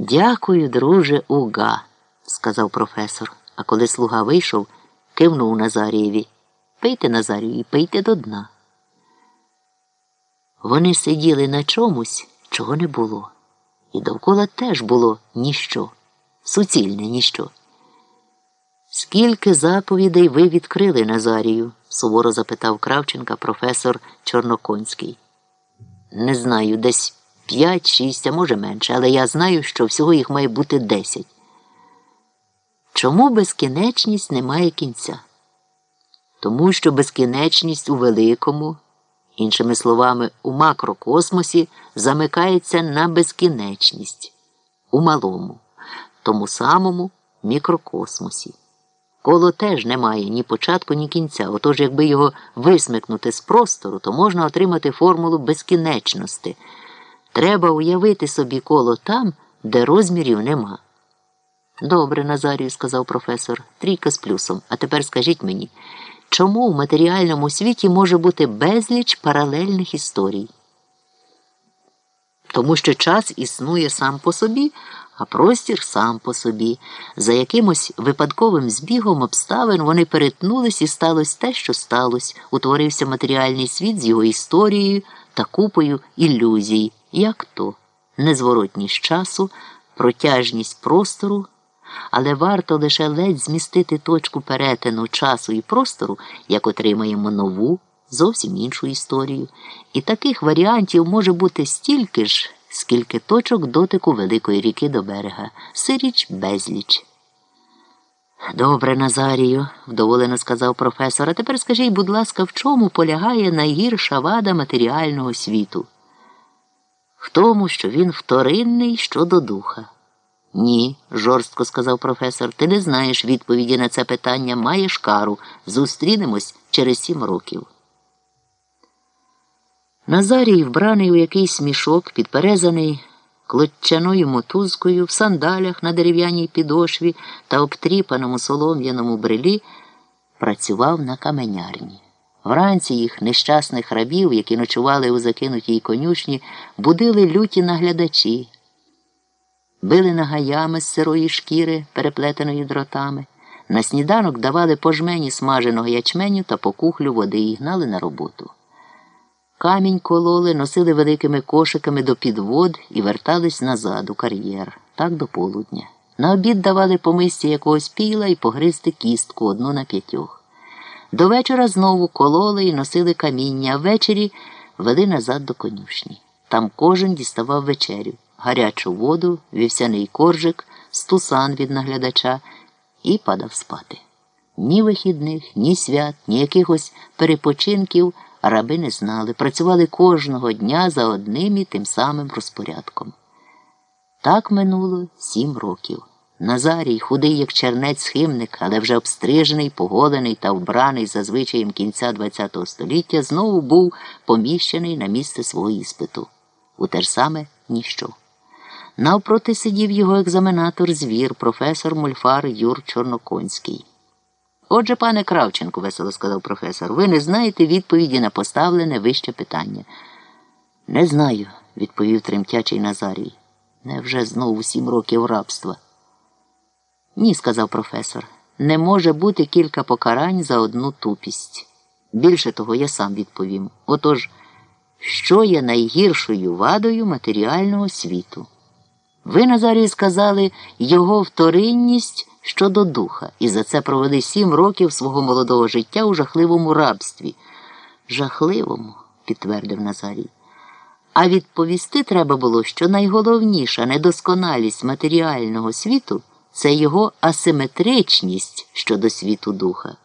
Дякую, друже, уга, сказав професор, а коли слуга вийшов, кивнув Назарієві. Пийте, Назарію, і пийте до дна. Вони сиділи на чомусь, чого не було, і довкола теж було ніщо, суцільне ніщо. Скільки заповідей ви відкрили Назарію? суворо запитав Кравченка професор Чорноконський. Не знаю, десь п'ять, шість, а може менше, але я знаю, що всього їх має бути десять. Чому безкінечність не має кінця? Тому що безкінечність у великому, іншими словами, у макрокосмосі замикається на безкінечність, у малому, тому самому мікрокосмосі. Коло теж не має ні початку, ні кінця. Отож, якби його висмикнути з простору, то можна отримати формулу безкінечності. Треба уявити собі коло там, де розмірів нема. Добре, Назарію, сказав професор, трійка з плюсом. А тепер скажіть мені, чому в матеріальному світі може бути безліч паралельних історій? Тому що час існує сам по собі, а простір сам по собі. За якимось випадковим збігом обставин вони перетнулись і сталося те, що сталося. Утворився матеріальний світ з його історією та купою ілюзій, як то незворотність часу, протяжність простору. Але варто лише ледь змістити точку перетину часу і простору, як отримаємо нову, зовсім іншу історію. І таких варіантів може бути стільки ж скільки точок дотику великої ріки до берега, сиріч безліч. Добре, Назарію, вдоволено сказав професор, а тепер скажіть, будь ласка, в чому полягає найгірша вада матеріального світу? В тому, що він вторинний щодо духа. Ні, жорстко сказав професор, ти не знаєш відповіді на це питання, маєш кару. Зустрінемось через сім років. Назарій, вбраний у якийсь мішок, підперезаний клоччаною мотузкою, в сандалях на дерев'яній підошві та обтріпаному солом'яному брелі, працював на каменярні. Вранці їх нещасних рабів, які ночували у закинутій конюшні, будили люті наглядачі, били нагаями з сирої шкіри, переплетеної дротами. На сніданок давали пожмені смаженого ячменю та по кухлю води і гнали на роботу. Камінь кололи, носили великими кошиками до підвод і вертались назад у кар'єр, так до полудня. На обід давали по якогось піла і погризти кістку одну на п'ятьох. До вечора знову кололи і носили каміння, а ввечері вели назад до конюшні. Там кожен діставав вечерю, гарячу воду, вівсяний коржик, стусан від наглядача і падав спати. Ні вихідних, ні свят, ні якихось перепочинків. Раби не знали, працювали кожного дня за одним і тим самим розпорядком. Так минуло сім років. Назарій, худий, як чернець схимник, але вже обстрижений, поголений та вбраний за звичаєм кінця ХХ століття, знову був поміщений на місце свого іспиту. У те ж саме ніщо. Навпроти сидів його екзаменатор звір, професор мульфар Юр Чорноконський. Отже, пане Кравченко, весело сказав професор, ви не знаєте відповіді на поставлене вище питання. Не знаю, відповів тремтячий Назарій. Невже знову сім років рабства? Ні, сказав професор. Не може бути кілька покарань за одну тупість. Більше того, я сам відповім. Отож, що є найгіршою вадою матеріального світу? Ви, Назарій, сказали, його вторинність щодо духа, і за це провели сім років свого молодого життя у жахливому рабстві. Жахливому, підтвердив Назарій. А відповісти треба було, що найголовніша недосконалість матеріального світу це його асиметричність щодо світу духа.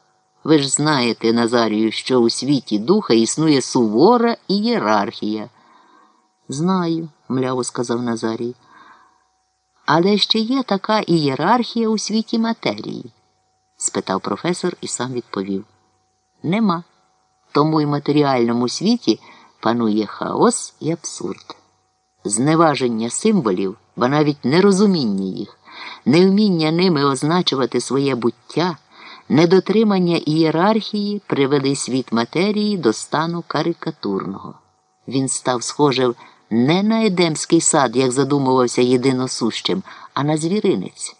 Ви ж знаєте, Назарію, що у світі духа існує сувора ієрархія. Знаю, мляво сказав Назарій. Але ще є така ієрархія у світі матерії? спитав професор і сам відповів. Нема. Тому й матеріальному світі панує хаос і абсурд. Зневаження символів, бо навіть нерозуміння їх, невміння ними означувати своє буття, недотримання ієрархії привели світ матерії до стану карикатурного. Він став схожим не на Едемський сад, як задумувався єдиносущим, а на звіринець.